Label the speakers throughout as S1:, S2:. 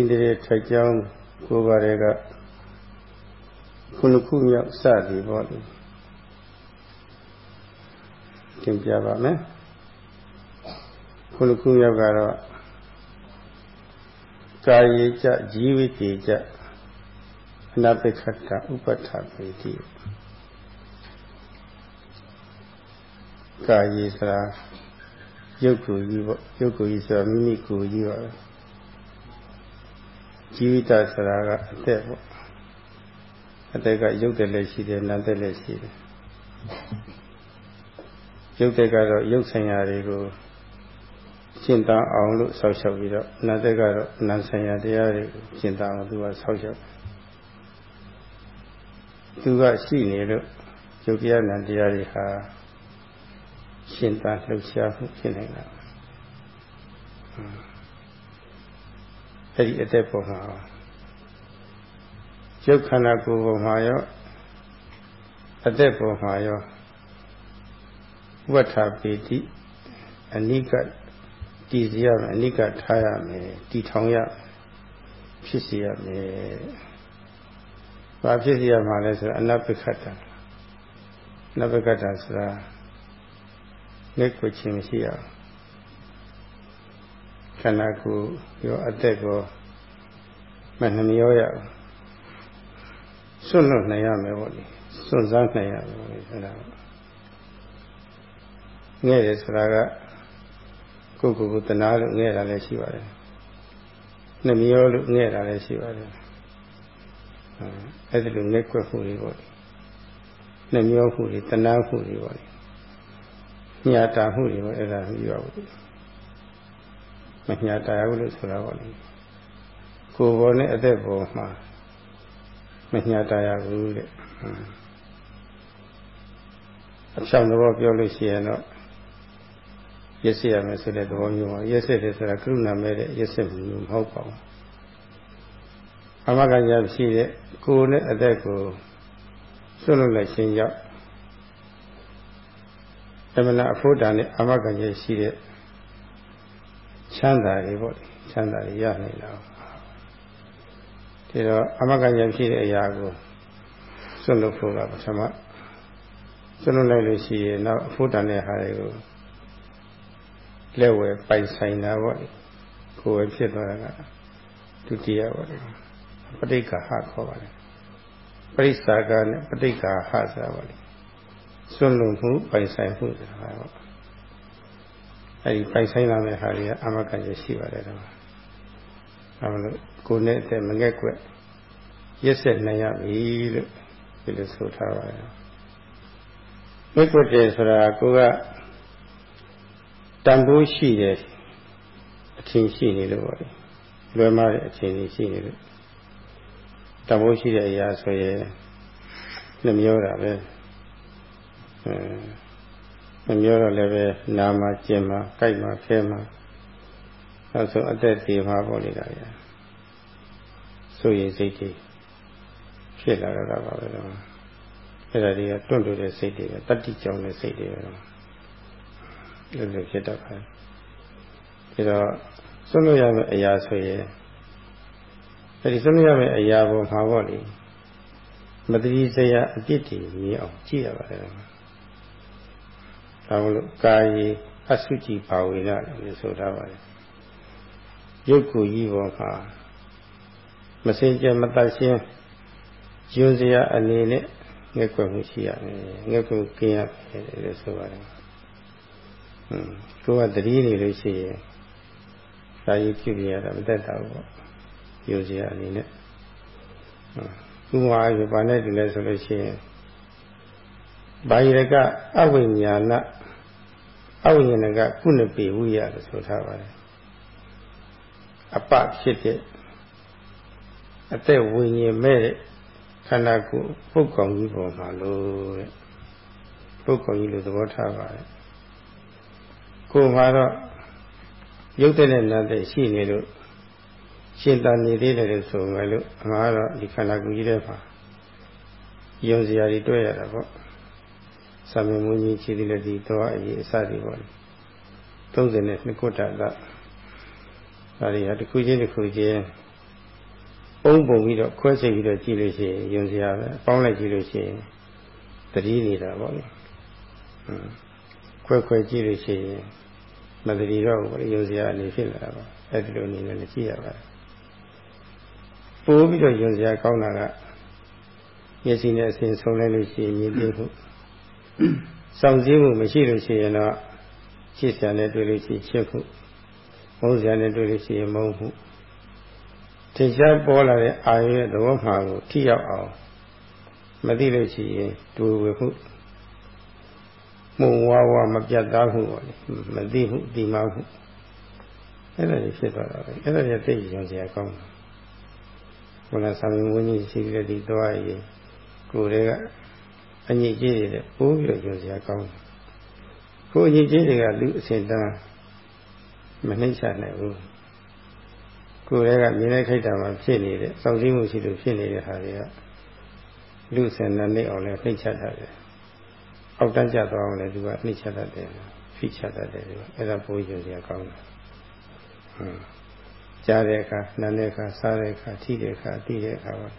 S1: ဒီနေ့ထိုက်ကြောင်းကိုပါတွေကခုနှစ်ခုမြောက်စသည်ပေါ့လေသင်ပြပါမယ်ခုနှစ်ခုမြောက်ကတော့ကာယေကြဇီဝိတေကြအနာပိခတ္တဥပဋ္ဌပေတိကာယေဆိုတာရုပ်ကိုယ်ကြီးပေါ့ရုပ်ကိုယ်ကြီးဆိုတာမိမိကိုယ်ကြီးပါပဲ ជីวิตဆိုတာကအသက်ပေါ့အသက်ကရုပ်တယ်လည်းရှိတယ်နာမ်တယ်လည်းရှိတယ်ရုပ်တယ်ကတော့ရုပ်ဆိုင်ရာတွေကိုရှင်းတန်းအောင်လို့ဆောက်ရှောက်ပြီးတော့နာမ်တယ်ကတော့နာမ်ဆိုင်ရာတရားတွေကိုရှင်းတန်းအောင်သူကဆောက်ရှောက်သူကရှိနေလို့ရုပ်တရားနာမ်တရားတွေဟာရှင်းတန်းလှုပ်ရှားမှုဖြစ်နေတာ အဲ့ဒီအသက်ပေါ်မှာရုပ်ခန္ဓာကိုယ်ပေါ်မှာရောအသက်ပေါ်မှာရောဝဋ္ဌပေတိအနိကတည်စီရမယ်အနိကထားရမယ်တည်ထောင်ရဖြစ်စီရမယ်ဘာဖြစ်စီရမှာလဲဆိုတော့အနပိခတ္တအနပိခတ္တဆိုတာလက်ကိုချင်းမရှိအောင် ခန္ဓာကိုယ်ရောအသက်ကိုမနှမျောရအောင်စွန့်လွတ်နိုင်ရမယ်ပေါ့လေစွန့်စားနိုင်ရမယ်ပေါ့လေဆိုတာငဲ့တယ်ဆိုတာကကိုယ်ကိုယ်ကိုတနာလို့ငဲ့တာလည်းရှိပါတယ်နှမျောလို့ငဲ့တာလည်းရှိပါတယ်အဲ့ဒါလိုငဲ့ကွက်မှုတွေပေါ့လေနှမျောမှုတွေတနာမှုတွေပေါ့လေညှာတာမှုတွေပေါ့အဲ့ဒါပြီးပါဘူး မညှာတာဘူးလို့ဆိုတာပေါ့လေကိုယ်ပေါ်နဲ့အသက်ပေါ်မှာမညှာတာရဘူးတဲ့အဖြောင်းတော့ပြောလို့ရှိရင်တော့ရက်စက်ရမယ်ဆိုတဲ့သဘောမျိုးပါရက်စက်တယ်ဆိုတာကရုဏာမဲ့တဲ့ရက်စက်မှုမျိုးမဟုတ်ပါဘူးအမကညာရှိတဲ့ကိုယ်နဲ့အသက်ကိုဆွလွတ်လိုက်ခြင်းကြောင့်သမဏအဖို့တန်နဲ့အမကညာရှိတဲ့ ချမ်းသာတွေပေါ့ချမ်းသာတွေရနိုင်တာဒီတော့အမကညာဖြစ်တဲ့အရာကိုဆွလွတ်ဖို့ကပထမဆွလွတ်လိုက်လို့ရှိရင်နောက်အဖို့တန်တဲ့ဟာတွေကိုလက်ဝဲပိုင်ဆိုင်တာပေါ့ကိုယ်ဝဲဖြစ်သွားတာကဒုတိယပေါ့ပဋိက္ခဟခေါ်ပါတယ်ပရိစ္ဆာကနဲ့ပဋိက္ခဟဆိုတာပေါ့ဆွလွတ်မှုပိုင်ဆိုင်မှုဆိုတာပေါ့ အဲဒီပိုင်ဆိုင်လာတဲ့ဟာတွေကအမကရရှိပါတယ်တော့အဲလိုကိုယ်နဲ့တဲ့မငဲ့ကွက်ရက်ဆက်နိုင်ရပြီလို့ဒီလိုဆိုထားပါတယ်ငဲ့ကွက်တယ်ဆိုတာကိုကတန်ဖိုးရှိတယ်အချင်းရှိနေလို့ပေါ့လေလွယ်မတဲ့အချင်းကြီးရှိနေလို့တန်ဖိုးရှိတဲ့အရာဆိုရင်နှမျောတာပဲအဲ မပြောတော့လည်းပဲနာမှာကျင်မှာကြိုက်မှာဖဲမှာနောက်ဆုံးအသက်သေးမှာပေါ့လေဒါရဆိုရင်စိတ်တွေဖြစ်လာတော့တာပါပဲတော့အဲ့ဒါတွေကတွန့်တွတဲ့စိတ်တွေပဲတတိကြောင်တဲ့စိတ်တွေပဲတော့အဲ့လိုဖြစ်တတ်ပါတယ်ဒါတော့ဆွလို့ရမယ့်အရာဆိုရင်အဲ့ဒီဆွလို့ရမယ့်အရာပေါ်မှာပေါ့လေမတိစရာအပြစ်တွေမြင်အောင်ကြည့်ရပါတယ် ဒါမလို့ကာယေအဆုကြည်ပါဝေနလို့ဆိုထားပါတယ်ရုပ်ကိုယ်ကြီးပေါ်မှာမစင်ကြမတတ်ရှင်းကျိုးစရာအနေနဲ့ငဲ့ကွယ်မှုရှိရမယ်ငဲ့ကွယ်กินရတယ်လို့ဆိုပါတယ်ဟွန်းကိုကတတိနေလို့ရှိရင်စာရေးပြုပြရတာမတက်တာဘူးပေါ့ကျိုးစရာအနေနဲ့ဟွန်းဥပမာအဘာနဲ့တူလဲဆိုလို့ရှိရင် ဘာယရကအဝိညာဏအဝိညာဏကကုဏပေဝိယလို့ဆိုထားပါတယ်အပဖြစ်တဲ့အသက်ဝိညာဉ်မဲ့တဲ့ခန္ဓာကိုယ်ပုတ်ကောင်ကြီးပေါ်မှာလို့တဲ့ပုတ်ကောင်ကြီးလို့သဘောထားပါတယ်ကိုယ်မှာတော့ရုပ်တဲ့နဲ့နာတဲ့ရှိနေလို့ရှင်းတန်နေသေးတယ်လို့ဆိုမယ်လို့အမှားတော့ဒီခန္ဓာကိုယ်ကြီးထဲမှာယုံစရာတွေတွေ့ရတာပေါ့ စာမေမွန်းကြီးခြေတိလက်ဒီသွားအရေးအစတွေပေါ့30နဲ့နှစ်ခုတတ်တာဒါတွေဟာတစ်ခုချင်းတစ်ခုချင်းပုံပုံပြီးတော့ခွဲစိတ်ပြီးတော့ကြည့်လို့ရှိရင်ယုံစရာပဲပေါင်းလိုက်ကြည့်လို့ရှိရင်တတိနေတာပေါ့လေခွဲခွဲကြည့်လို့ရှိရင်မတတိတော့ဘူးယုံစရာအနေဖြစ်လာတာပေါ့အဲ့ဒီလိုအနေနဲ့ကြည့်ရပါတယ်ပိုးပြီးတော့ယုံစရာကောင်းတာကမျက်စိနဲ့အစဉ်ဆုံးလဲလို့ရှိရင်မြင်သိမှု စောင့်စည်းမှုမရှိလို့ရှိရင်တော့ချစ်စရာနဲ့တွေ့လို့ရှိရင်ချစ်မှုမုန်းစရာနဲ့တွေ့လို့ရှိရင်မုန်းမှုထင်ရှားပေါ်လာတဲ့အာရုံရဲ့သဘောမှန်ကိုထိရောက်အောင်မသိလို့ရှိရင်တွေ့ဝေမှုမှုဝါဝါမပြတ်သားမှုပေါ့လေမသိမှုဒီမှမှုအဲ့ဒါကြီးဖြစ်သွားတာပဲအဲ့ဒါကြီးသိရင်စရာကောင်းတယ်ဘုရားဆံဝင်းကြီးရှိတဲ့ဒီသွားရင်ကိုယ်တွေက အညစ်အကြေးတွေပိုးပြီးတော့ကြုံစရာကောင်းတယ်ကိုယ်အညစ်အကြေးတွေကလူအစင်တန်းမနှိမ့်ချနိုင်ဘူးကိုယ်တွေကမြင်တဲ့ခိုက်တာမှာဖြစ်နေတဲ့စောင့်စည်းမှုရှိလို့ဖြစ်နေတဲ့ဟာတွေကလူစင်နဲ့နေအောင်လည်းနှိမ့်ချတတ်တယ်အောက်တန်းကျသွားအောင်လည်းသူကနှိမ့်ချတတ်တယ်ဖိချတတ်တယ်သူကအဲ့ဒါပိုးကြုံစရာကောင်းတယ်ဟွန်းကြားတဲ့အခါနားတဲ့အခါစားတဲ့အခါထိတဲ့အခါသိတဲ့အခါပါ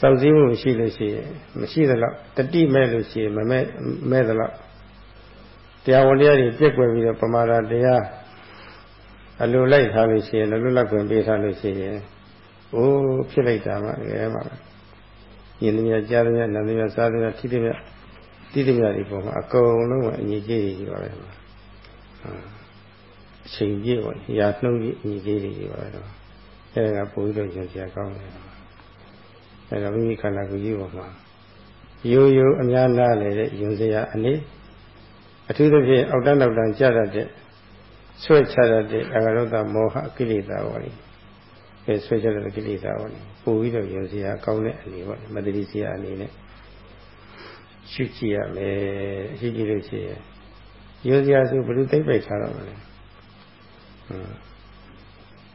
S1: စောင့်စည်းမှုရှိလို့ရှိရင်မရှိသလောက်တတိမဲ့လို့ရှိရင်မမဲ့မဲ့သလောက်တရားဝင်တရားတွေပြက်ကွယ်ပြီးတော့ပမာဒတရားအလိုလိုက်ထားလို့ရှိရင်လွတ်လပ်ခွင့်ပေးထားလို့ရှိရင်အိုးဖြစ်လိုက်တာမှတကယ်မှညင်သမီးကြားသမီးနာသမီးစားသမီးထိသမီးတိသမီးတွေပေါ်မှာအကုန်လုံးကအညီကြီးကြီးပါပဲအချိန်ပြည့်ပေါ့ရာနှုတ်ကြီးအညီကြီးကြီးပါပဲတော့အဲဒါကပို့ပြီးတော့ရင်စရာကောင်းတယ် အဲဒါမိမိခန္ဓာကိုယ်ကြီးပေါ်မှာရိုးရိုးအများနာလေတဲ့ယုံစရာအနေအထူးသဖြင့်အောက်တန်းနောက်တန်းကြရတဲ့ဆွဲချရတဲ့အဂရုတ္တမောဟကိလေသာပေါ့လေအဲဆွဲချရတဲ့ကိလေသာပေါ့လေပို့ပြီးတော့ယုံစရာကောင်းတဲ့အနေပေါ့မတတိစရာအနေနဲ့ရှုကြည့်ရမယ်ရှုကြည့်လို့ရှိရင်ယုံစရာဆိုဘယ်လိုသိပိတ်ထားတော့မလဲ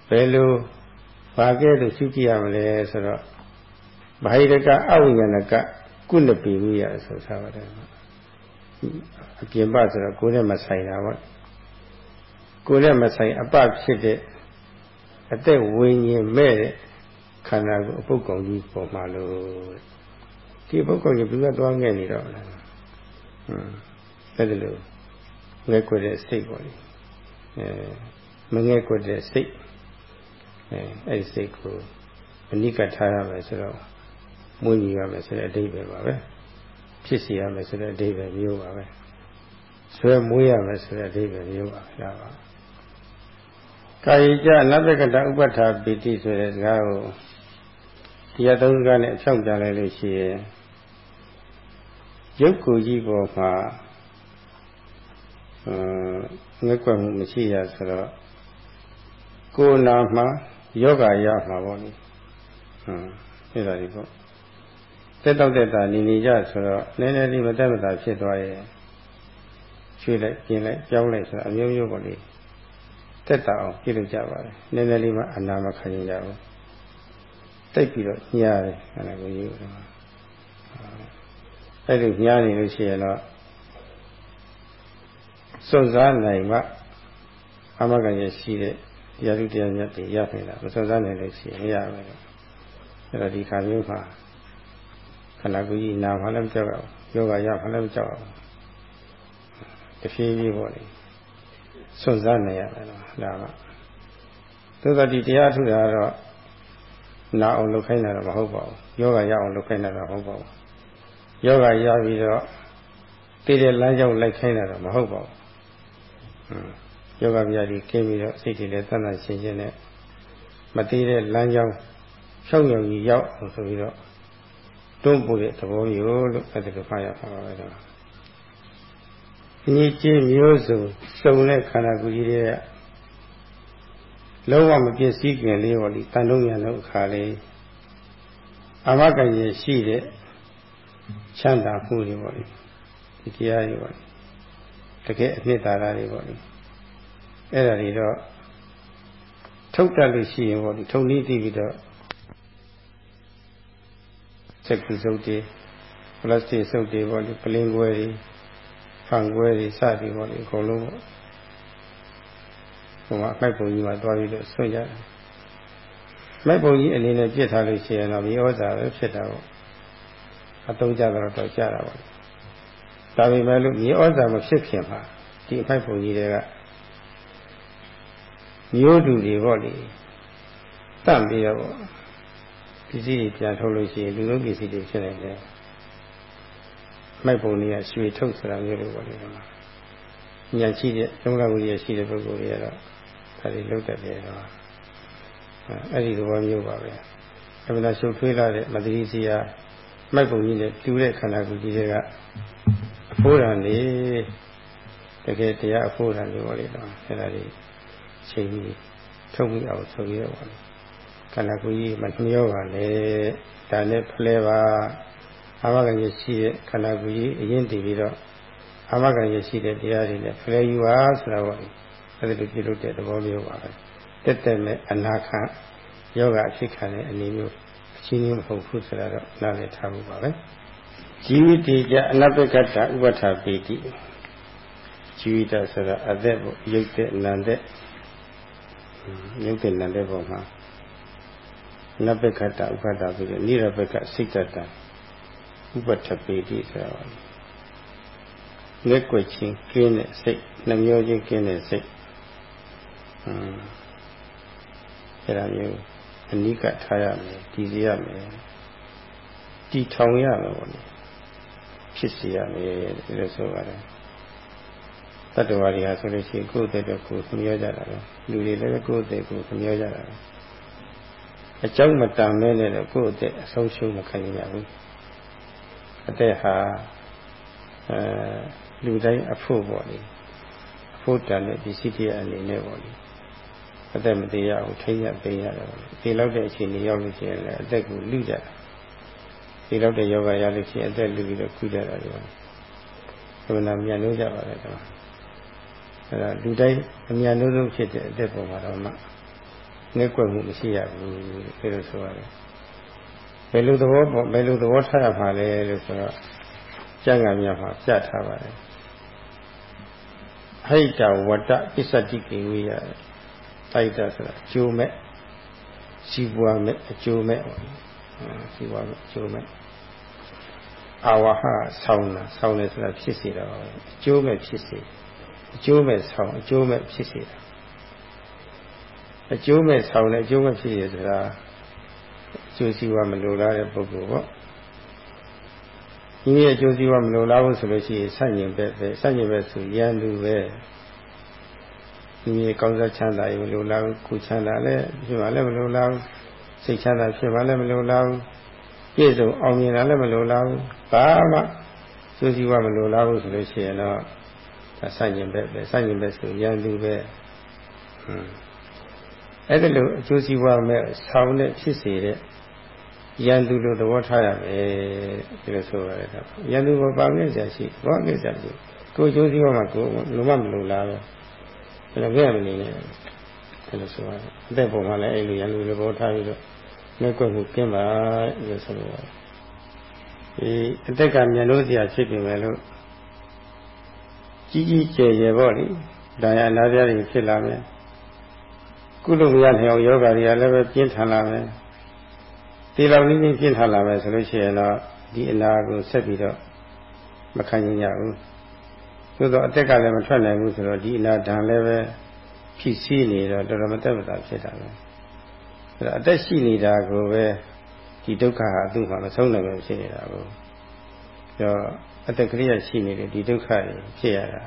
S1: ဘယ်လိုဘာကဲလို့ရှုကြည့်ရမလဲဆိုတော့ ဘာဟိတကအဝိညာဏကကုဏပိဝိယဆိုထားပါတယ်အပြင်ပဆိုတော့ကိုယ်နဲ့မဆိုင်တာပေါ့ကိုယ်နဲ့မဆိုင်အပဖြစ်တဲ့အသက်ဝိညာဉ်မဲ့တဲ့ခန္ဓာကိုအပုတ်ကောင်ကြီးပေါ်မှာလို့ဒီအပုတ်ကောင်ကြီးဘယ်ကသွားငဲ့နေတော့လဲဟွန်းအဲ့ဒါလို့ငဲ့ခွက်တဲ့စိတ်ပေါ့လေအဲမငဲ့ခွက်တဲ့စိတ်အဲအဲ့ဒီစိတ်ကိုအနိကထားရမယ်ဆိုတော့ မွေးညီရမယ်ဆိုတဲ့အဓိပ္ပာယ်ပါပဲဖြစ်စီရမယ်ဆိုတဲ့အဓိပ္ပာယ်မျိုးပါပဲဆွဲမွေးရမယ်ဆိုတဲ့အဓိပ္ပာယ်မျိုးပါဗျာပါကာယကြနတ္တကတဥပ္ပထာပိတိဆိုတဲ့စကားကိုတရားသုံးစကားနဲ့အဖြောင့်ကြလိုက်လို့ရှိရင်ရုပ်ကိုယ်ကြီးပေါ်မှာအဲငက်ွက်မှုမရှိရဆိုတော့ကိုယ်နာမှာယောဂရမှာပေါ့လေဟွန်းအဲ့ဒါဒီပေါ့ တက်တော့တက်တာနေနေကြဆိုတော့နည်းနည်းလေးမတက်မတာဖြစ်သွားရဲ့ရွှေ့လိုက်ကျင်လိုက်ကြောင်းလိုက်ဆိုတော့အမျိုးမျိုးပေါ့လေတက်တာအောင်ပြုလုပ်ကြပါတယ်နည်းနည်းလေးမှအနာမခံကြဘူးတိတ်ပြီးတော့ညှားတယ်အဲ့ဒါကိုယူတယ်အဲ့လိုညှားနေလို့ရှိရင်တော့စွန့်စားနိုင်မှအမဂ္ဂရရှိတဲ့ရာထုတရားမြတ်တွေရနိုင်တာမစွန့်စားနိုင်လို့ရှိရင်မရဘူးအဲ့တော့ဒီခါမျိုးမှာ ခန္ဓာကိုယ်ကြီးနာမှလည်းမကြောက်ဘူးယောဂရမှလည်းမကြောက်ဘူးတဖြည်းဖြည်းပေါ့လေစွန့်စားနေရတယ်နော်ဒါကသို့သောဒီတရားထုတာတော့နာအောင်လုပ်ခိုင်းတာတော့မဟုတ်ပါဘူးယောဂရအောင်လုပ်ခိုင်းတာတော့မဟုတ်ပါဘူးယောဂရပြီးတော့တည်တဲ့လမ်းကြောင်းလိုက်ခိုင်းတာတော့မဟုတ်ပါဘူးယောဂဗျာဒီကင်းပြီးတော့စိတ်တွေလည်းတန်တန်ရှင်းရှင်းနဲ့မတည်တဲ့လမ်းကြောင်းဖြောင်းရုံကြီးရောက်အောင်ဆိုပြီးတော့ တွန်းပို့တဲ့သဘောမျိုးလို့အဲ့ဒါကိုဖတ်ရပါပါတော့ညီချင်းမျိုးစုံစုံတဲ့ခန္ဓာကိုယ်ကြီးတွေကလုံးဝမပြည့်စည်ခင်လေးပေါ့ဒီတန်လုံးရံလို့အခါလေးအမကရေရှိတဲ့ချမ်းသာမှုတွေပေါ့ဒီတရားတွေပေါ့တကယ်အနှစ်သာရတွေပေါ့အဲ့ဒါတွေတော့ထုတ်တတ်လို့ရှိရင်ပေါ့ဒီထုံနည်းသိပြီးတော့ ချက်ကူစုပ်တွေပလတ်စတစ်စုပ်တွေပေါ့ဒီပလင်းခွဲတွေဖန်ခွဲတွေစသည်ပေါ့ဒီအကုန်လုံးပေါ့ဟိုမှာအမိုက်ပုံကြီးမှာတွားပြီးတော့ဆွင့်ကြတယ်မိုက်ပုံကြီးအနေနဲ့ပြစ်ထားလို့ရှိရင်တော့မြေဩဇာပဲဖြစ်တာပေါ့အတုံးကြတော့တော့ကြတာပေါ့ဒါပေမဲ့လို့မြေဩဇာမဖြစ်ခင်မှာဒီမိုက်ပုံကြီးတွေကမျိုးတူတွေပေါ့လေတန့်ပြီးတော့ ပေါ့ပစ္စည်းတွေပြန်ထုတ်လို့ရှိရင်လူလုံးပစ္စည်းတွေဖြစ်နေတယ်မိုက်ပုံတွေကရွှေထုတ်ဆိုတာမျိုးလိုပေါ့လေဒီမှာညာရှိတဲ့သုံးလဝိရရှိတဲ့ပုဂ္ဂိုလ်တွေကတော့ဒါတွေလုတ်တတ်တယ်တော့အဲ့ဒီသဘောမျိုးပါပဲအမှန်တရားရှုပ်ထွေးလာတဲ့မသတိစီယာမိုက်ပုံကြီးနဲ့တူတဲ့ခန္ဓာကိုယ်ကြီးတွေကအဖိုးရံနေတကယ်တရားအဖိုးရံတွေပေါ့လေတော့အဲ့ဒါတွေချိန်ပြီးထုတ်ပြီးအောင်ဆိုပြီးတော့ပါ ခန္ဓာကိုယ်ကြီးမနှမျောပါနဲ့ဒါနဲ့ဖလဲပါအာမဂန်ရရှိတဲ့ခန္ဓာကိုယ်ကြီးအရင်တည်ပြီးတော့အာမဂန်ရရှိတဲ့တရားတွေနဲ့ဖလဲယူပါဆိုတာပေါ့အဲ့ဒါလိုပြုလုပ်တဲ့သဘောမျိုးပါပဲတက်တက်နဲ့အနာခံယောဂအဖြစ်ခံတဲ့အနေမျိုးအချင်းချင်းမဟုတ်ဘူးဆိုတာတော့နားလည်ထားဖို့ပါပဲဇီဝတိကြအနပ္ပကတ္တဥပဋ္ဌာပိတိဇီဝတဆိုတာအသက်ပေါ့ရုပ်တဲ့နာမ်တဲ့ရုပ်တဲ့နာမ်တဲ့ပုံမှာ နပ္ပကတ္တဥပဋ္ဌာပိတိနိရပကစိတ်တတဥပဋ္ဌပိတိဆိုတာပါလက်ွက်ချင်းကင်းတဲ့စိတ်နှမျိုးချင်းကင်းတဲ့စိတ်အဲဒါမျိုးအနိကထားရမယ်တည်စေရမယ်တည်ထောင်ရမယ်ပေါ့လေဖြစ်စေရမယ်ဒီလိုဆိုပါတယ်တတ္တဝါတွေဟာဆိုလို့ရှိရင်ကိုယ်တည်းတော့ကိုယ်သမျောကြတာပဲလူတွေလည်းကိုယ်တည်းကိုယ်သမျောကြတာပဲ အကြောင်းမတန်မဲနဲ့တော့ကိုယ်တည်းအဆုံးရှုံးမခံရဘူးအသက်ဟာအဲလူတိုင်းအဖို့ပေါ့လေအဖို့တန်တဲ့ဒီစိတ္တရအနေနဲ့ပေါ့လေအသက်မသေးရဘူးထိရသိရတယ်ဒီလောက်တဲ့အခြေအနေရောက်လို့ရှိရင်လည်းအသက်ကိုလူကြတာဒီလောက်တဲ့ယောဂရလို့ရှိရင်အသက်လူပြီးတော့ကုကြတာဒီမှာဘယ်နာမြန်လို့ကြပါလဲကွာအဲဒါလူတိုင်းအမြန်လို့ဆုံးဖြစ်တဲ့အသက်ပေါ်မှာတော့မှ ငဲ့ကွက်မှုမရှိရဘူးဒီလိုဆိုရတယ်ဘယ်လိုသဘောပေါ့ဘယ်လိုသဘောထားရမှာလဲလို့ဆိုတော့ကျမ်းဂန်များမှာပြထားပါတယ်ဟိတဝတ္တပစ္စတိကေဝိယတိုက်တာဆိုတာအကျိုးမဲ့စီးပွားမဲ့အကျိုးမဲ့ပေါ့စီးပွားမဲ့အကျိုးမဲ့အာဝဟဆောင်းတာဆောင်းတယ်ဆိုတာဖြစ်စေတာအကျိုးမဲ့ဖြစ်စေအကျိုးမဲ့ဆောင်းအကျိုးမဲ့ဖြစ်စေတာ အကျိုးမဲ့ဆောင်းတယ်အကျိုးမဲ့ဖြစ်စေဆိုတာအကျိုးစီးပွားမလိုလားတဲ့ပုဂ္ဂိုလ်ပေါ့ဒီနေ့အကျိုးစီးပွားမလိုလားဘူးဆိုလို့ရှိရင်ဆန့်ကျင်ဘက်ပဲဆန့်ကျင်ဘက်ဆိုရန်သူပဲဒီမြေကောင်းစားချမ်းသာရေးမလိုလားဘူးကုချမ်းသာလည်းဖြစ်ပါလည်းမလိုလားဘူးစိတ်ချမ်းသာဖြစ်ပါလည်းမလိုလားဘူးပြည့်စုံအောင်မြင်တာလည်းမလိုလားဘူးဘာမှစူးစီးဝမလိုလားဘူးဆိုလို့ရှိရင်တော့ဆန့်ကျင်ဘက်ပဲဆန့်ကျင်ဘက်ဆိုရန်သူပဲဟွန်း အဲ့ဒါလိုအကျိုးစီးပွားမဲ့ဆောင်းတဲ့ဖြစ်စေတဲ့ရန်သူလိုသဘောထားရမယ်ဒီလိုဆိုရတယ်ရန်သူကပါမြင့်ကြရှိဘာကိစ္စရှိကိုအကျိုးစီးပွားမှာကိုလုံးဝမလိုလားပဲအဲ့တော့ဘယ်အနေနဲ့ဒီလိုဆိုရတယ်အသက်ပုံမှာလည်းအဲ့လိုရန်လူလိုဘောထားပြီးတော့လက်ကွက်မှုကင်းပါလို့ဆိုလို့ရတယ်ဒီအသက်ကမြန်လို့စရာဖြစ်ပြီမယ်လို့ကြီးကြီးကျယ်ကျယ်ပေါ့လေဒါရအနာပြားတွေဖြစ်လာမယ် ကုလို့မရနိုင်အောင်ယောဂတွေကလည်းပဲပြင်းထန်လာမယ်ဒီလောက်နည်းနည်းပြင်းထန်လာမယ်ဆိုလို့ရှိရင်တော့ဒီအနာကိုဆက်ပြီးတော့မခံနိုင်ရဘူးသို့တော့အသက်ကလည်းမထွက်နိုင်ဘူးဆိုတော့ဒီအနာဒဏ်လည်းပဲဖြစ်စည်းနေတော့တော်တော်မသက်မသာဖြစ်တာပဲအဲတော့အသက်ရှိနေတာကိုပဲဒီဒုက္ခဟာသူ့မှာမဆုံးနိုင်ဘူးဖြစ်နေတာကိုပြောအတက်ကလေးရရှိနေတဲ့ဒီဒုက္ခတွေဖြစ်ရတာ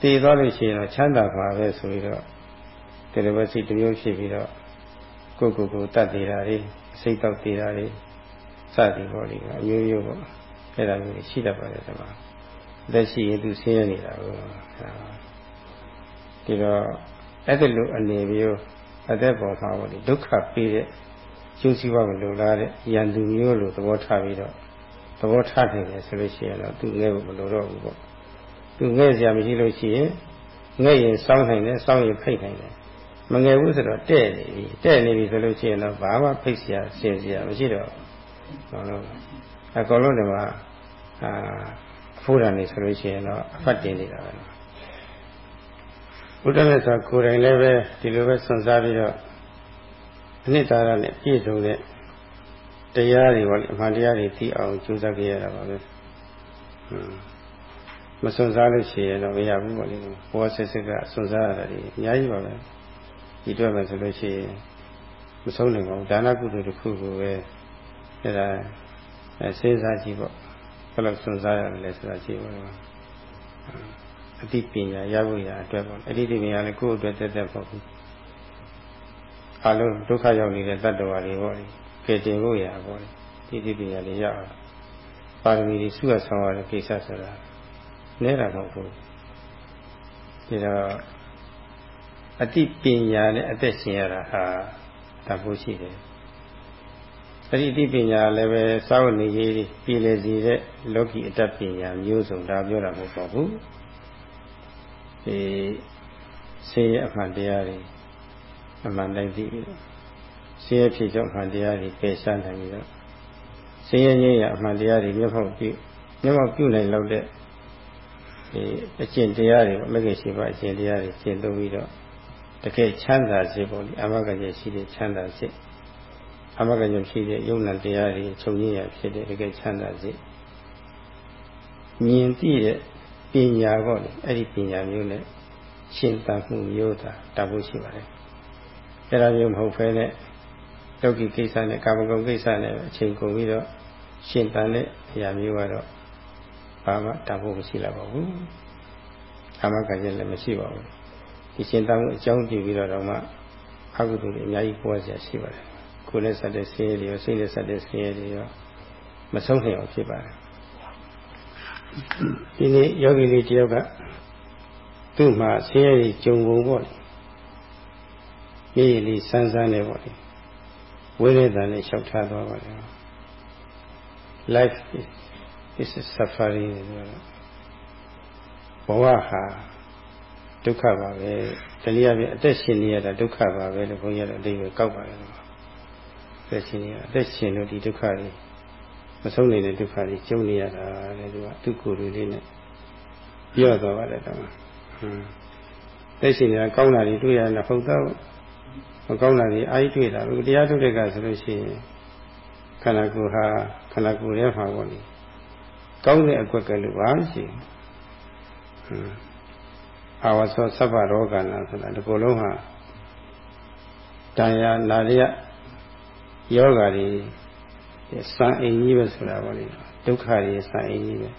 S1: တည်သွားလို့ရှိရင်တော့ချမ်းသာပါပဲဆိုပြီးတော့ ဒီလိုပဲစိတ်တစ်မျိုးဖြစ်ပြီးတော့ကိုယ်ကိုယ်ကိုတတ်သေးတာတွေစိတ်တော့သေးတာတွေစသည်ပေါ့လေအမျိုးမျိုးပေါ့အဲ့ဒါမျိုးရှိတတ်ပါတယ်ဒီမှာလက်ရှိရင်သူဆင်းရဲနေတာကိုဒီတော့အဲ့ဒါလိုအနေမျိုးအသက်ပေါ်မှာပေါ့လေဒုက္ခပေးတဲ့ကျိုးစီးပွားမလိုလားတဲ့ရန်သူမျိုးလိုသဘောထားပြီးတော့သဘောထားနေတယ်ဆိုလို့ရှိရင်တော့သူငဲဖို့မလိုတော့ဘူးပေါ့သူငဲစရာမရှိလို့ရှိရင်ငဲရင်စောင်းနိုင်တယ်စောင်းရင်ဖိတ်နိုင်တယ် မငယ်ဘူးဆိုတော့တဲ့နေပြီတဲ့နေပြီဆိုလို့ရှိရင်တော့ဘာမှဖိတ်စရာဆင်စရာမရှိတော့ဘူးအကောင်လုံးတွေမှာအာဖိုးရံနေဆိုလို့ရှိရင်တော့အဖတ်တင်နေတာပဲဘုရားမြတ်စွာကိုယ်တိုင်လည်းပဲဒီလိုပဲစွန့်စားပြီးတော့အနှစ်သာရနဲ့ပြည့်စုံတဲ့တရားတွေပေါ့လေအမှန်တရားတွေသိအောင်ကြိုးစားကြရတာပါပဲမစွန့်စားလို့ရှိရင်တော့မရဘူးပေါ့လေဘောဆက်ဆက်ကစွန့်စားရတာတွေအများကြီးပါပဲ ဒီတွေ့မယ်ဆိုလို့ရှိရင်မဆုံးနိုင်ပါဘူးဒါနကုသိုလ်တစ်ခုကိုပဲအဲ့ဒါစဉ်းစားကြည့်ပေါ့ဘယ်လိုစွန့်စားရလဲဆိုတာကြည့်ပါတော့အတိပညာရဖို့ရအတွက်ပေါ့အတိပညာလည်းကိုယ့်အတွက်တက်တက်ပေါ့ဘူးအလုံးဒုက္ခရောက်နေတဲ့တတ္တဝါတွေပေါ့လေကဲတင်ဖို့ရပေါ့လေဒီတိပညာလေးရအောင်ပါရမီတွေစုရဆောင်ရတဲ့ကိစ္စဆိုတာနဲတာမဟုတ်ဘူးဒါတော့ အတိပညာနဲ့အသက်ရှင်ရတာဟာတဖို့ရှိတယ်အဲ့ဒီအတိပညာလည်းပဲစောင့်နေရေးပြည်လေစီတဲ့လောကီအတတ်ပညာမျိုးစုံဒါပြောတာမဟုတ်ပါဘူးဒီဆေးရအမှန်တရားတွေအမှန်တိုင်းသိပြီးတော့ဆေးရဖြစ်ကြောင့်အမှန်တရားတွေပယ်ရှားနိုင်ပြီးတော့ဆေးရခြင်းရအမှန်တရားတွေမျက်မှောက်ပြုမျက်မှောက်ပြုနိုင်လောက်တဲ့ဒီအကျင့်တရားတွေမဂ္ဂင်ရှိပါအကျင့်တရားတွေကျင့်သုံးပြီးတော့ တကယ်ချမ်းသာစေဖို့အမဂ္ဂကျရှိတဲ့ချမ်းသာစေအမဂ္ဂကျရှိတဲ့ယုံနာတရားတွေချုပ်ရင်းရဖြစ်တဲ့တကယ်ချမ်းသာစေမြင်သိတဲ့ပညာပေါ့လေအဲ့ဒီပညာမျိုးနဲ့ရှင်းတတ်မှုမျိုးသာတတ်ဖို့ရှိပါတယ်အဲ့ဒါမျိုးမဟုတ်ဖဲနဲ့လောကီကိစ္စနဲ့ကာမဂုဏ်ကိစ္စနဲ့အချိန်ကုန်ပြီးတော့ရှင်းတန်တဲ့အရာမျိုးကတော့ဘာမှတတ်ဖို့မရှိလာပါဘူးအမဂ္ဂကျလည်းမရှိပါဘူး ဒီရှင်းတန်မှုအကြောင်းပြုပြီးတော့တော့မှအကုသိုလ်တွေအများကြီးပွားစရာရှိပါတယ်ကိုယ်နဲ့ဆက်တဲ့ဆင်းရဲတွေရောစိတ်နဲ့ဆက်တဲ့ဆင်းရဲတွေရောမဆုံးနိုင်အောင်ဖြစ်ပါတယ်ဒီနေ့ယောဂီလေးတယောက်ကသူ့မှာဆင်းရဲကြုံကုန်ပေါ့လေရေးရလေးစမ်းစမ်းနေပေါ့လေဝိရဒနဲ့လျှောက်ထားသွားပါလေ life is a suffering ဘဝဟာ ဒုက္ခပါပဲတနည်းအားဖြင့်အသက်ရှင်နေရတာဒုက္ခပါပဲလို့ဘုန်းကြီးကအတိတ်ပဲကောက်ပါတယ်အသက်ရှင်နေရအသက်ရှင်လို့ဒီဒုက္ခတွေမဆုံးနေတဲ့ဒုက္ခတွေကျုံနေရတာလေသူကသူ့ကိုယ်လေးနဲ့ပြောသွားပါတယ်တော့ဟွန်းသက်ရှင်နေတာကောင်းတာတွေတွေ့ရတယ်ဟုတ်တော့မကောင်းတာတွေအားကြီးတွေ့တာဘုတရားထုတ်တဲ့ကဆိုလို့ရှိရင်ခန္ဓာကိုယ်ဟာခန္ဓာကိုယ်ရဲ့မှာပေါ့လေကောင်းတဲ့အကွက်ကလေးပါရှိဟွန်း အာဝသောသဗ္ဗရောဂနာဆိုတာဒီကိုယ်လုံးဟာတန်ရာနာရယယောဂါတွေစံအိမ်ကြီးပဲဆိုတာပေါ့လေဒုက္ခတွေစံအိမ်ကြီးပဲ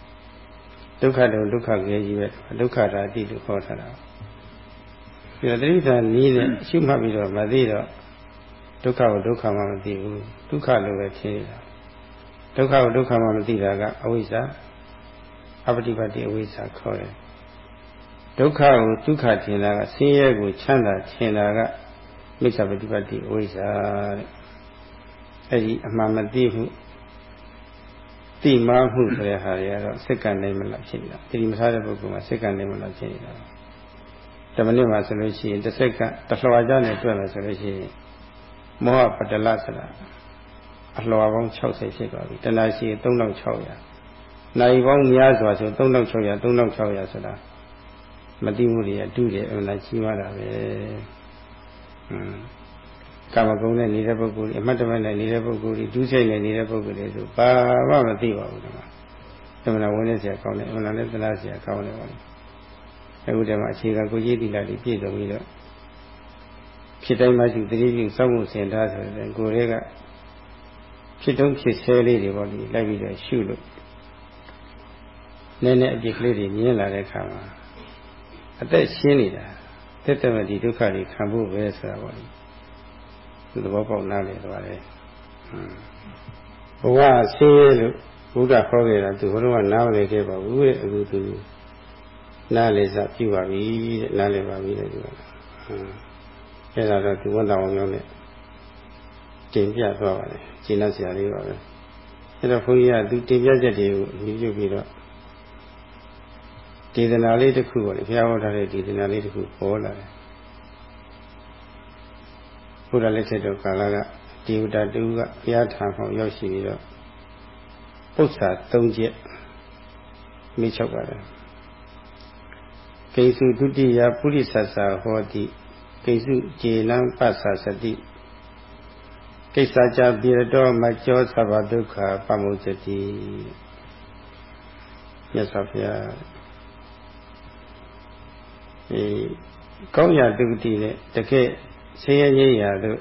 S1: ဒုက္ခတော့ဒုက္ခကလေးကြီးပဲဒုက္ခဓာတိလို့ခေါ်ထားတာပြီးတော့တိဋ္ဌာနီးနဲ့ရှုမှတ်ပြီးတော့မသိတော့ဒုက္ခကိုဒုက္ခမှမသိဘူးဒုက္ခလို့ပဲထင်နေတာဒုက္ခကိုဒုက္ခမှမသိတာကအဝိဇ္ဇာအပฏิပတ်တိအဝိဇ္ဇာခေါ်တယ် ဒုက္ခကိုဒုက္ခထင်တာကဆင်းရဲကိုချမ်းသာထင်တာကမိစ္ဆာပฏิပတ်တိအဝိဇ္ဇာတဲ့အဲ့ဒီအမှန်မသိမှုတိမားမှုဆိုတဲ့ဟာတွေကတော့စိတ်ကနိုင်မလားဖြစ်နေတာဒီမထားတဲ့ပုဂ္ဂိုလ်မှာစိတ်ကနိုင်မလားဖြစ်နေတာဓမ္မနစ်မှာဆိုလို့ရှိရင်တစ်စက္ကန့်တစ်လွှာကြနဲ့တွေ့မယ်ဆိုလို့ရှိရင်မောဟပတလဆိုတာအလွှာပေါင်း60ဖြစ်သွားပြီတဏှာရှိ3600နိုင်ပေါင်းများစွာဆို3600 3600ဆိုတာ မတိမှုတွေအတူတယ်အမှန်ကြီးမားတာပဲอืมကာမဂုဏ်နဲ့နေတဲ့ပုဂ္ဂိုလ်တွေအမှတ်တမဲ့နဲ့နေတဲ့ပုဂ္ဂိုလ်တွေဒုစိတ်နဲ့နေတဲ့ပုဂ္ဂိုလ်တွေဆိုဘာမှမသိပါဘူးဒီမှာအမှန်ဝင်းနေเสียကောင်းတယ်အမှန်လည်းသလားเสียကောင်းတယ်ပါအခုတည်းမှာအခြေခံကိုကြီးတိလာတိပြည့်စုံပြီးတော့ဖြစ်တိုင်းမှရှိသတိပြုစောင့်မှုစင်ထားဆိုတဲ့ကိုယ်တွေကဖြစ်တုံးဖြစ်ဆဲလေးတွေပေါ့ဒီလိုက်ပြီးတော့ရှုလို့နည်းနည်းအပြစ်ကလေးတွေမြင်လာတဲ့အခါမှာ အသက်ရှင်းနေတာတက်တက်မဲ့ဒီဒုက္ခတွေခံဖို့ပဲဆိုတာပေါ့လေသူသဘောပေါက်နားလည်သွားတယ်ဘဝဆင်းရဲလို့ဘုရားဟောခဲ့တာသူဘုရားကနားမလည်ခဲ့ပါဘူးတဲ့အခုသူနားလည်စပြုပါပြီတဲ့နားလည်ပါပြီတဲ့သူကအဲဒါတော့သူဝန်တော်အောင်နဲ့တင်ပြသွားပါတယ်ကျင့်တတ်စရာလေးပါပဲအဲတော့ဘုန်းကြီးကသူတင်ပြချက်တွေကိုအနည်းပြုပြီးတော့ ဒေသနာလေးတစ်ခုပေါ့လေဘုရားဟောထားတဲ့ဒေသနာလေးတစ်ခုပေါ်လာတယ်ဘုရားလက်ချက်တော်ကာလကဒီဝတ္တတူကဘုရားထံဟောရောက်ရှိပြီးတော့ပု္ပ္ပာ၃ချက်မိချုပ်ပါတယ်ကိစုဒုတိယပုရိသဆာဟောတိကိစုကျေနံပသသတိကိစ္စကြပြေတော်မကျောသဗ္ဗဒုက္ခပမုဇ္ဇတိမြတ်စွာဘုရား ဒီကောင်းရာဒုက္ခတိနဲ့တကယ်ဆင်းရဲငြိမ်းရာတို့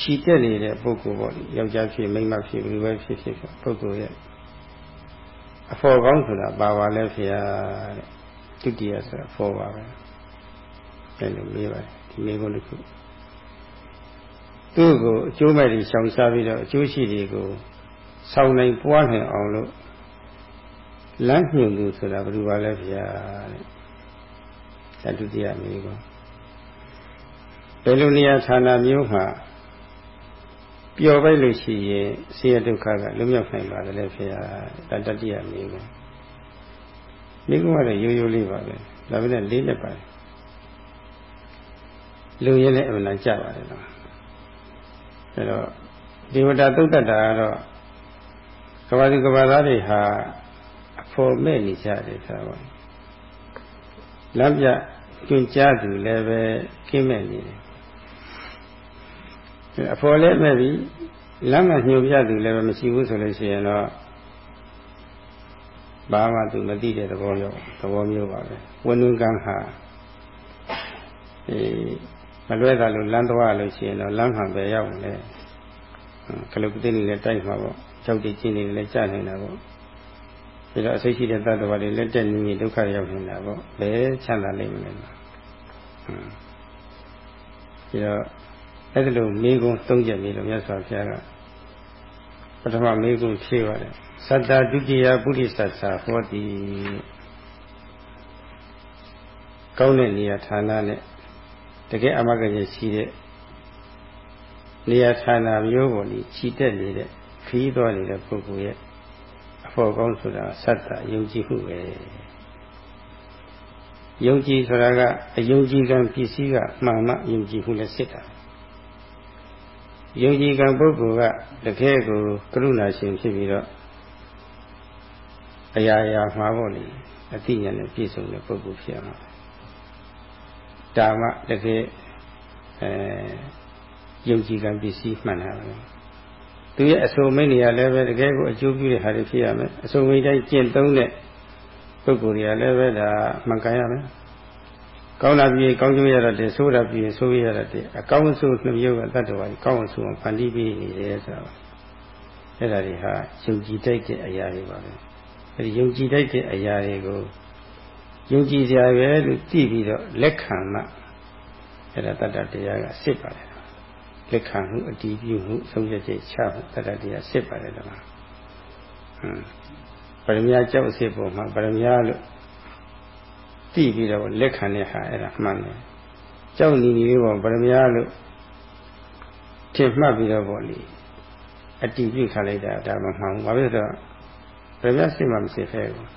S1: ခြိတက်နေတဲ့ပုဂ္ဂိုလ်ပေါ့ယောက်ျားဖြစ်မိန်းမဖြစ်ဘယ်လိုပဲဖြစ်ဖြစ်ပုဂ္ဂိုလ်ရဲ့အဖို့ကောင်းဆိုတာပါပါလဲဖေရတဲ့ဒုတိယဆိုတာဖို့ပါပဲအဲ့လိုမေးပါတယ်ဒီမေးခွန်းတစ်ခုသူ့ကိုအကျိုးမဲ့တွေရှောင်ရှားပြီးတော့အကျိုးရှိတွေကိုဆောင်းနိုင်ပွားနိုင်အောင်လို့လမ်းညွှန်သူဆိုတာဘယ်လိုပါလဲဗျာတဲ့ ဒုတိယမေးခွန်းဘယ်လိုနေရာဌာနမျိုးမှာပျော်ပိုက်လို့ရှိရင်ဆင်းရဲဒုက္ခကလွတ်မြောက်နိုင်ပါတယ်လေဖေ။ဒါတတိယမိကုမိကုကတော့ရိုးရိုးလေးပါပဲ။ဒါပေမဲ့လေးလက်ပါတယ်။လူရင်းနဲ့အမှန်ကြပါတယ်တော့။အဲတော့ဒီဝတ္တသုတ်တတာကတော့ကဘာဒီကဘာသားတွေဟာအဖို့မဲ့နေကြတယ်ဆိုတော့လမ်းပြ ကျွင်ကြားသူလည်းပဲကင်းမဲ့နေတယ်အဖော်လည်းမဲ့ပြီလမ်းမှာညှို့ပြသူလည်းမရှိဘူးဆိုလို့ရှိရင်တော့ဘာမှသူမသိတဲ့သဘောမျိုးသဘောမျိုးပါပဲဝင်းနုကံဟာအဲမလွဲတာလို့လမ်းသွားလို့ရှိရင်တော့လမ်းမှပဲရောက်လဲကလုတ်တိနေလည်းတိုက်မှာပေါ့ကြောက်တိကျင်းနေလည်းကြာနေတာပေါ့ ပြီးတော့အစိတ်ရှိတဲ့တ attva တွေလက်တက်နေဒုက္ခရောက်နေတာပေါ့ဘယ်ချမ်းသာလိမ့်မလဲဟွန်းပြီးတော့အဲ့ဒါလိုမိကုံသုံးချက်ပြီးတော့မြတ်စွာဘုရားကပထမမိကုံဖြေပါတယ်သတ္တဒုတိယပုရိသသဟောတိကောင်းတဲ့နေရာဌာနနဲ့တကယ်အမဂ္ဂရရှိတဲ့နေရာဌာနမျိုးပေါ်นี้ခြိတက်နေတဲ့ခီးသွားနေတဲ့ပုဂ္ဂိုလ်ရဲ့အ ဖို့ကောင်းဆိုတာသတ္တယုံကြည်မှုပဲယုံကြည်ဆိုတာကအယုံကြည်ကံပစ္စည်းကမှန်မှယုံကြည်မှုနဲ့စစ်တာယုံကြည်ကံပုဂ္ဂိုလ်ကတကယ်ကိုကရုဏာရှင်ဖြစ်ပြီးတော့အရာရာမှာပေါ့လေအတိညာနဲ့ပြည့်စုံတဲ့ပုဂ္ဂိုလ်ဖြစ်မှာဒါမှတကယ်အဲယုံကြည်ကံပစ္စည်းမှန်တာပဲ သူရဲ့အစုံမိတ်နေရာလည်းပဲတကယ်ကိုအကျိုးပြုတဲ့ဟာတွေဖြစ်ရမယ်အစုံမိတ်တိုင်းကျင့်သုံးတဲ့ပုဂ္ဂိုလ်တွေကလည်းပဲဒါမှန်ကန်ရမယ်ကောင်းတာပြီးကောင်းကျိုးရတတ်တယ်ဆိုးတာပြီးဆိုးရတတ်တယ်အကောင်းဆိုးနှမျိုးကတတ်တော်ကောင်းဆိုးဖန်တီးပြီးနေတယ်ဆိုတော့အဲ့ဒါတွေဟာယုံကြည်တတ်တဲ့အရာတွေပါပဲအဲ့ဒီယုံကြည်တတ်တဲ့အရာတွေကိုယုံကြည်စရာပဲလို့သိပြီးတော့လက်ခံမှအဲ့ဒါတတ္တတရားကစစ်ပါတယ် လက်ခံမှုအတည်ပြုမှုဆုံးဖြတ်ချက်ချမှုတတ္တတရားစစ်ပါတယ်တော့ဟွန်းပရမညာကြောက်စစ်ပုံမှာပရမညာလို့သိပြီးတော့လက်ခံတဲ့ဟာအဲ့ဒါမှန်တယ်ကြောက်နေနေလေးပေါ့ဗရမယလို့ထင်မှတ်ပြီးတော့ပေါ့လေအတိပြုခံလိုက်တာဒါမှမှန်ဘူးဘာဖြစ်လို့ဗရမယစိတ်မှမစစ်ဖဲဘူး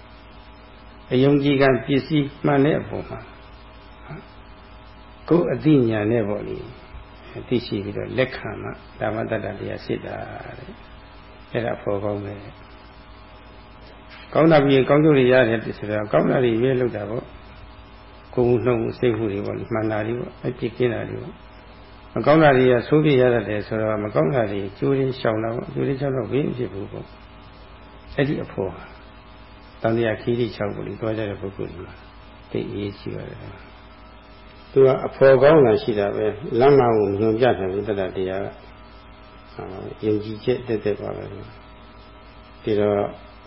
S1: အယုံကြည်ကပစ္စည်းမှန်တဲ့အပေါ်မှာကိုယ်အသိဉာဏ်နဲ့ပေါ့လေ သိရှိပြီးတော့လက်ခံမှဓမ္မတ္တတရားစစ်တာတဲ့အဲ့ဒါဖော်ကောင်းပဲကောင်းတာပြီးကောင်းကျိုးတွေရတယ်ဆိုတော့ကောင်းတာတွေရွေးလောက်တာပေါ့ကိုယ်နှုတ်စိတ်မှုတွေပေါ့မှန်တာတွေပေါ့အပြစ်ကင်းတာတွေပေါ့မကောင်းတာတွေကဆိုးပြရတတ်တယ်ဆိုတော့မကောင်းတာတွေကျိုးရင်းရှောင်တော့ကျိုးရင်းရှောင်တော့ဘေးမဖြစ်ဘူးပေါ့အဲ့ဒီအဖို့တန်တရားခီးတိ6ကိုလေတွားကြတဲ့ပုဂ္ဂိုလ်တွေသိအရေးကြီးပါတယ် သူကအဖို့ကောင်းတာရှိတာပဲလမ်းမကိုညွန်ပြတယ်တတ္တတရားကယုံကြည်ချက်တက်တက်ပါပဲဒီတော့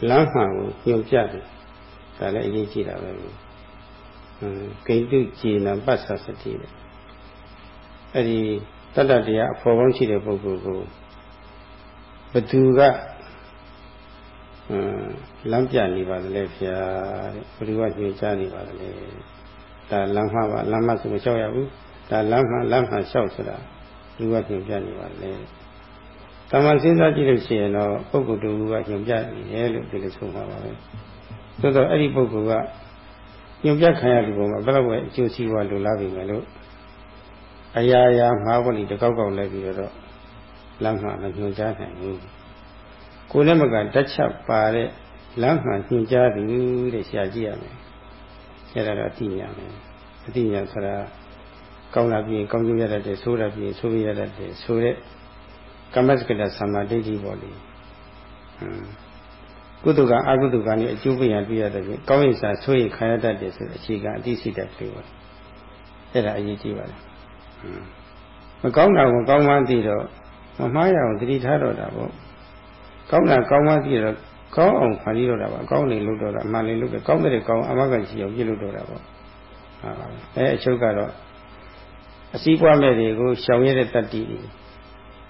S1: လမ်းမှန်ကိုညွန်ပြတယ်ဒါလည်းအရေးကြီးတာပဲဂိတုကျေနံပစ္ဆစတိတဲ့အဲ့ဒီတတ္တတရားအဖော်ကောင်းရှိတဲ့ပုဂ္ဂိုလ်ကိုဘသူကလမ်းပြနေပါသလဲဖျားတဲ့ဘသူကညွှန်ကြားနေပါသလဲ ဒါလမ်းမှာပါလမ်းမှာဆိုမလျှောက်ရဘူးဒါလမ်းမှာလမ်းမှာလျှောက်ဆိုတာဘသူကညွှန်ပြနေပါလဲတမန်စဉ်းစားကြည့်လို့ရှိရင်တော့ပုဂ္ဂိုလ်တူကညွှန်ပြနေတယ်လို့ဒီလိုဆိုမှာပါပဲသို့တော့အဲ့ဒီပုဂ္ဂိုလ်ကညွန်ပြခံရတဲ့ပုံမှာဘယ်တော့ပဲအကျိုးစီးပွားလိုလားပြီမယ်လို့အရာရာမှားဖို့ဒီတကောက်ကောက်လိုက်ပြီးတော့လမ်းမှမညွန်ကြားနိုင်ဘူးကိုယ်လည်းမကတတ်ချက်ပါတဲ့လမ်းမှညွန်ကြားသူတဲ့ဆရာကြည့်ရမယ် အဲ့ဒါတော့အတိညာမယ်အတိညာဆိုတာကောင်းတာပြီးရင်ကောင်းကျိုးရတတ်တယ်ဆိုးတာပြီးရင်ဆိုးပြရတတ်တယ်ဆိုတဲ့ကမ္မစကတသမ္မာဒိဋ္ဌိပေါ့လေကုသကအကုသကနဲ့အကျိုးပေးရပြရတဲ့ကောင်းရင်စာဆိုးရင်ခံရတတ်တယ်ဆိုတဲ့အခြေခံအသိစိတ်တတ်လေးပေါ့အဲ့ဒါအရေးကြီးပါတယ်မကောင်းတာကိုကောင်းမှန်းသိတော့မမှားရအောင်သတိထားတော့တာပေါ့ကောင်းတာကောင်းမှန်းသိတော့ ကောင်းအောင်ဖန်တီးတော့တာပါအကောင်းနေလို့တော့တာအမှန်လေးလို့ပဲကောင်းတဲ့ကောင်းအမကရှိအောင်ပြည့်လို့တော့တာပေါ့ဟာပါအဲအချုပ်ကတော့အစည်းပွားမဲ့တွေကိုရှောင်ရတဲ့တတ္တိ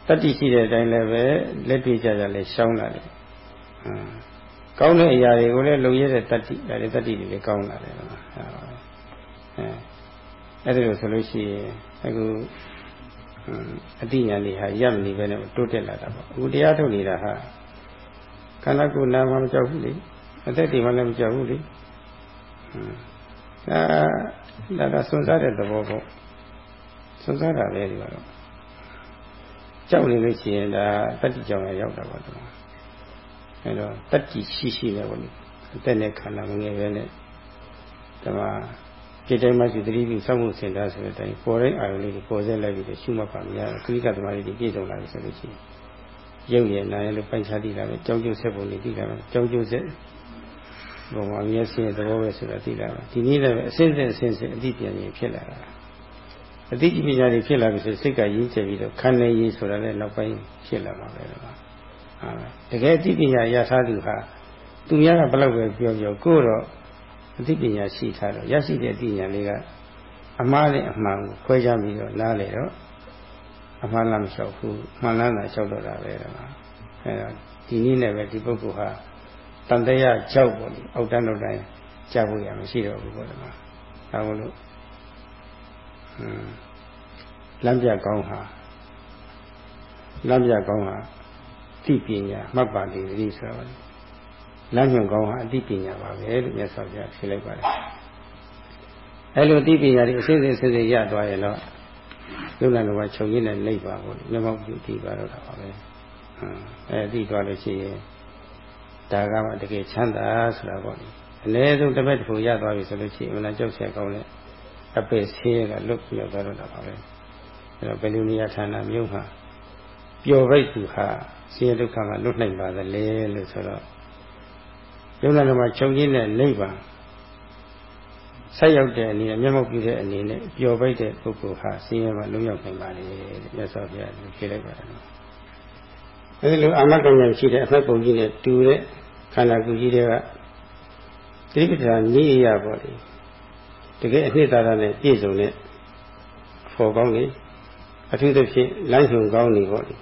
S1: တတ္တိရှိတဲ့အတိုင်းလည်းပဲလက်တွေ့ကြကြလဲရှောင်လာတယ်ကောင်းတဲ့အရာတွေကိုလည်းလုံရတဲ့တတ္တိဒါလည်းတတ္တိတွေလည်းကောင်းလာတယ်ဟုတ်ပါအဲအဲ့ဒါလို့ဆိုလို့ရှိရင်အခုအတိညာလေးဟာရပ်မနေပဲနဲ့တိုးတက်လာတာပေါ့အခုတရားထုတ်နေတာဟာ ခန္ဓာကိုယ်နာမှမကြောက်ဘူးလေအသက်တွေမှလည်းမကြောက်ဘူးလေအဲဒါဒါစွန့်စားတဲ့သဘောပေါ့စွန့်စားတာပဲဒီကတော့ကြောက်နေလို့ရှိရင်ဒါတတ္တိကြောင့်ရောက်တာပေါ့ဒီမှာအဲတော့တတ္တိရှိရှိပဲပေါ့လေအသက်နဲ့ခန္ဓာမငယ်ပဲနဲ့ဒီမှာจิตတိုင်းမှာရှိသတိပြုစောင့်မှုစင်တာဆိုတဲ့အတိုင်းပေါ်တဲ့အာရုံလေးကိုပေါ်ဆက်လိုက်ပြီးရှုမှတ်ပါများခရိကသမားတွေပြည့်စုံလာပြီဆိုလို့ရှိရင် ရုပ်ရည်နာရည်လို့ပိုင်ခြားသိလာမယ်ကြောင်းကျိုးဆက်ပုံတွေသိလာမယ်ကြောင်းကျိုးဆက်ဘုံမှာမျက်စိရဲ့သဘောပဲဆိုတာသိလာမယ်ဒီနည်းလည်းအစဉ်စဉ်အစဉ်စဉ်အသိဉာဏ်ကြီးဖြစ်လာတာအသိပညာတွေဖြစ်လာပြီဆိုစိတ်ကရင်းကျက်ပြီးတော့ခန္ဓာရည်ဆိုတာလည်းနောက်ပိုင်းဖြစ်လာမှာပဲတော့ဟာတကယ်အသိပညာရထားသူဟာသူများကဘလောက်ပဲပြောပြောကိုယ်တော့အသိပညာရှိထားတော့ရရှိတဲ့အသိဉာဏ်လေးကအမှားနဲ့အမှန်ကိုခွဲခြားပြီးတော့နားလေတော့ အမှန်လားမလျှောက်ဘူးမှန်လားသာလျှောက်တော့တာပဲတော့အဲဒါဒီနည်းနဲ့ပဲဒီပုဂ္ဂိုလ်ဟာတန်တရားကြောက်ပေါ့လေအောက်တန်းတော့တိုင်းကြောက်ဖို့ရမရှိတော့ဘူးပေါ့ဒီမှာဒါမလို့ဟွန်းလမ်းပြကောင်းဟာလမ်းပြကောင်းဟာသိပညာမှတ်ပါလေသတိဆိုတော့လမ်းညွန်ကောင်းဟာအသိပညာပါပဲလို့မြတ်စွာဘုရားဖြေလိုက်ပါတယ်အဲလိုသိပညာတွေအစစ်စစ်စစ်စစ်ရသွားရင်တော့ ယုံနာတော်ကချုပ်ရင်းနဲ့နှိပ်ပါပေါ့မျက်မှောက်ပြုတည်ပါတော့တာပါပဲအဲသိသွားလို့ရှိရင်ဒါကမှတကယ်ချမ်းသာဆိုတာပေါ့လေအနည်းဆုံးတစ်ပတ်တစ်ခုရသွားပြီဆိုလို့ရှိရင်အမှန်ကြောက်ဆက်ကောင်းတဲ့အပည့်ဆေးကလွတ်ပြီးတော့သွားတော့တာပါပဲအဲတော့ဘယ်လိုနေရာဌာနမြို့မှာပျော်ပိတ်သူဟာဆင်းရဲဒုက္ခမှာလွတ်နိုင်ပါသလဲလို့ဆိုတော့ယုံနာတော်မှာချုပ်ရင်းနဲ့နှိပ်ပါ ဆက်ရောက်တဲ့အနေနဲ့မျက်မှောက်ပြုတဲ့အနေနဲ့ပျော်ပိတ်တဲ့ပုဂ္ဂိုလ်ဟာဆင်းရဲမှလုံးရောက်နိုင်ပါလေမြတ်စွာဘုရားဖြေလိုက်ပါတယ်အဲဒီလိုအာမကဉ္ဇဉ်ရှိတဲ့အဖက်ပုံကြီးနဲ့တူတဲ့ခန္ဓာကိုယ်ကြီးတွေကတိပ္ပဌာနိယပေါ့လေတကယ်အနှစ်သာရနဲ့ပြည့်စုံတဲ့ဖော်ကောင်းနေအထူးသဖြင့်လမ်းညွှန်ကောင်းနေပေါ့လေ